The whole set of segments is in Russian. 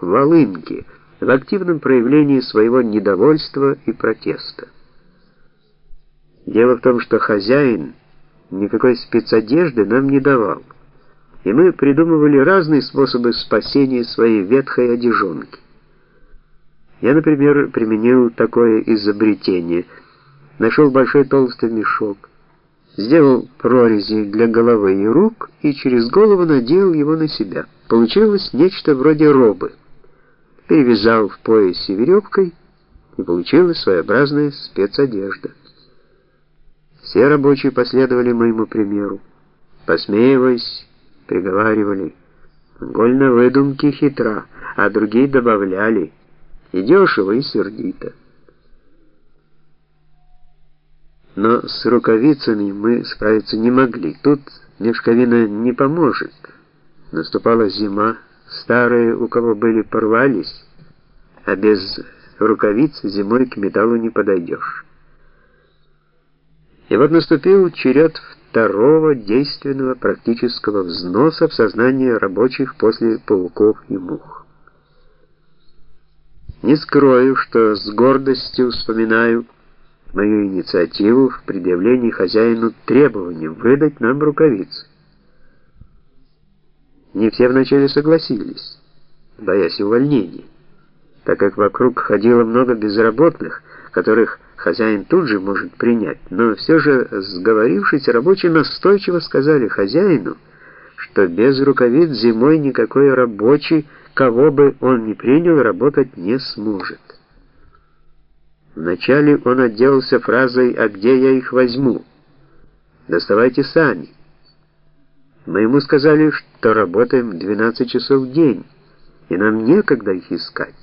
волынки в активном проявлении своего недовольства и протеста. Дело в том, что хозяин никакой спецодежды нам не давал, и мы придумывали разные способы спасения своей ветхой одежонки. Я, например, применил такое изобретение. Нашел большой толстый мешок, сделал прорези для головы и рук и через голову надел его на себя. Получилось нечто вроде робы. Перевязал в поясе веревкой, и получилась своеобразная спецодежда. Все рабочие последовали моему примеру. Посмеиваясь, приговаривали, «Голь выдумки хитра», а другие добавляли, «И дешево, и сердито». Но с рукавицами мы справиться не могли. Тут мешковина не поможет. Наступала зима, старые, у кого были, порвались, а без рукавиц зимой к металлу не подойдешь. И вот наступил черед второго действенного практического взноса в сознание рабочих после пауков и мух. Не скрою, что с гордостью вспоминаю, мою инициативу в предъявлении хозяину требования выдать нам рукавицы. Не все вначале согласились, боясь увольнения, так как вокруг ходило много безработных, которых хозяин тут же может принять, но все же, сговорившись, рабочие настойчиво сказали хозяину, что без рукавиц зимой никакой рабочий, кого бы он ни принял, работать не сможет. Вначале он отделался фразой «А где я их возьму?» «Доставайте сами». Мы ему сказали, что работаем 12 часов в день, и нам некогда их искать,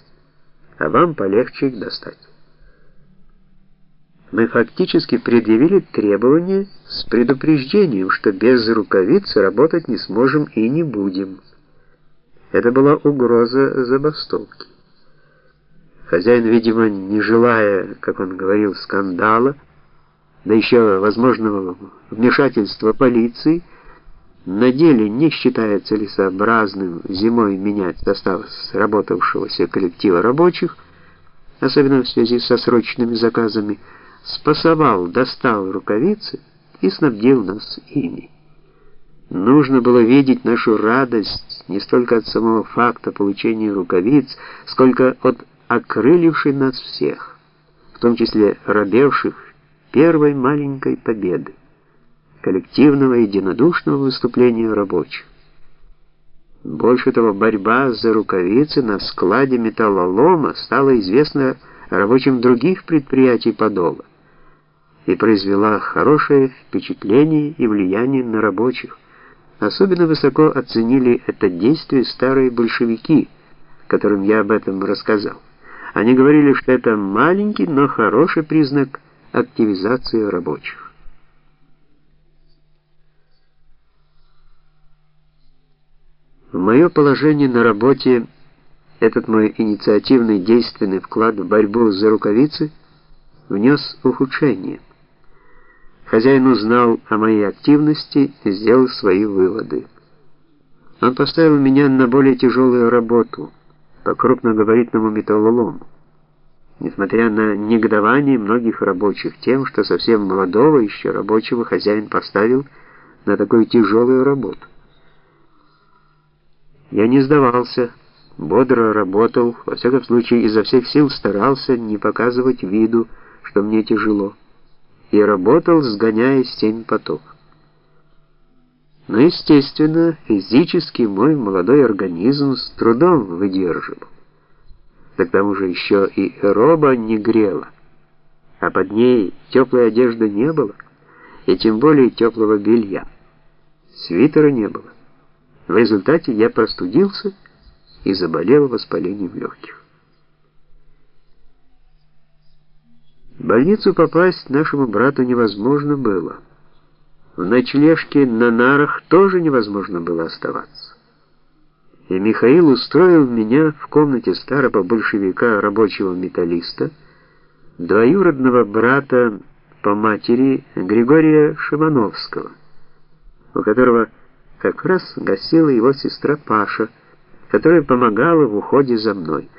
а вам полегче их достать. Мы фактически предъявили требование с предупреждением, что без рукавиц работать не сможем и не будем. Это была угроза забастовки. Хозяин, видимо, не желая, как он говорил, скандала, да еще возможного вмешательства полиции, на деле не считая целесообразным зимой менять состав сработавшегося коллектива рабочих, особенно в связи со срочными заказами, спасовал, достал рукавицы и снабдил нас ими. Нужно было видеть нашу радость не столько от самого факта получения рукавиц, сколько от окрылившей нас всех, в том числе робевших первой маленькой победы, коллективного единодушного выступления рабочих. Больше того, борьба за рукавицы на складе металлолома стала известна рабочим других предприятий Подола и произвела хорошее впечатление и влияние на рабочих. Особенно высоко оценили это действие старые большевики, которым я об этом рассказал. Они говорили, что это маленький, но хороший признак активизации рабочих. В мое положение на работе этот мой инициативный действенный вклад в борьбу за рукавицы внес ухудшение. Хозяин узнал о моей активности и сделал свои выводы. Он поставил меня на более тяжелую работу — по крупногабаритному металлолому. Несмотря на негодование многих рабочих тем, что совсем молодого еще рабочего хозяин поставил на такую тяжелую работу. Я не сдавался, бодро работал, во всяком случае изо всех сил старался не показывать виду, что мне тяжело, и работал, сгоняя семь поток. Но, естественно, физически мой молодой организм с трудом выдерживал. Так там уже еще и роба не грела, а под ней теплой одежды не было, и тем более теплого белья. Свитера не было. В результате я простудился и заболел воспалением легких. В больницу попасть нашему брату невозможно было. В ночлежке на нарах тоже невозможно было оставаться. И Михаил устроил меня в комнате старого большевика рабочего металлиста, двоюродного брата по матери Григория Шимановского, у которого как раз гостила его сестра Паша, которая помогала в уходе за мной.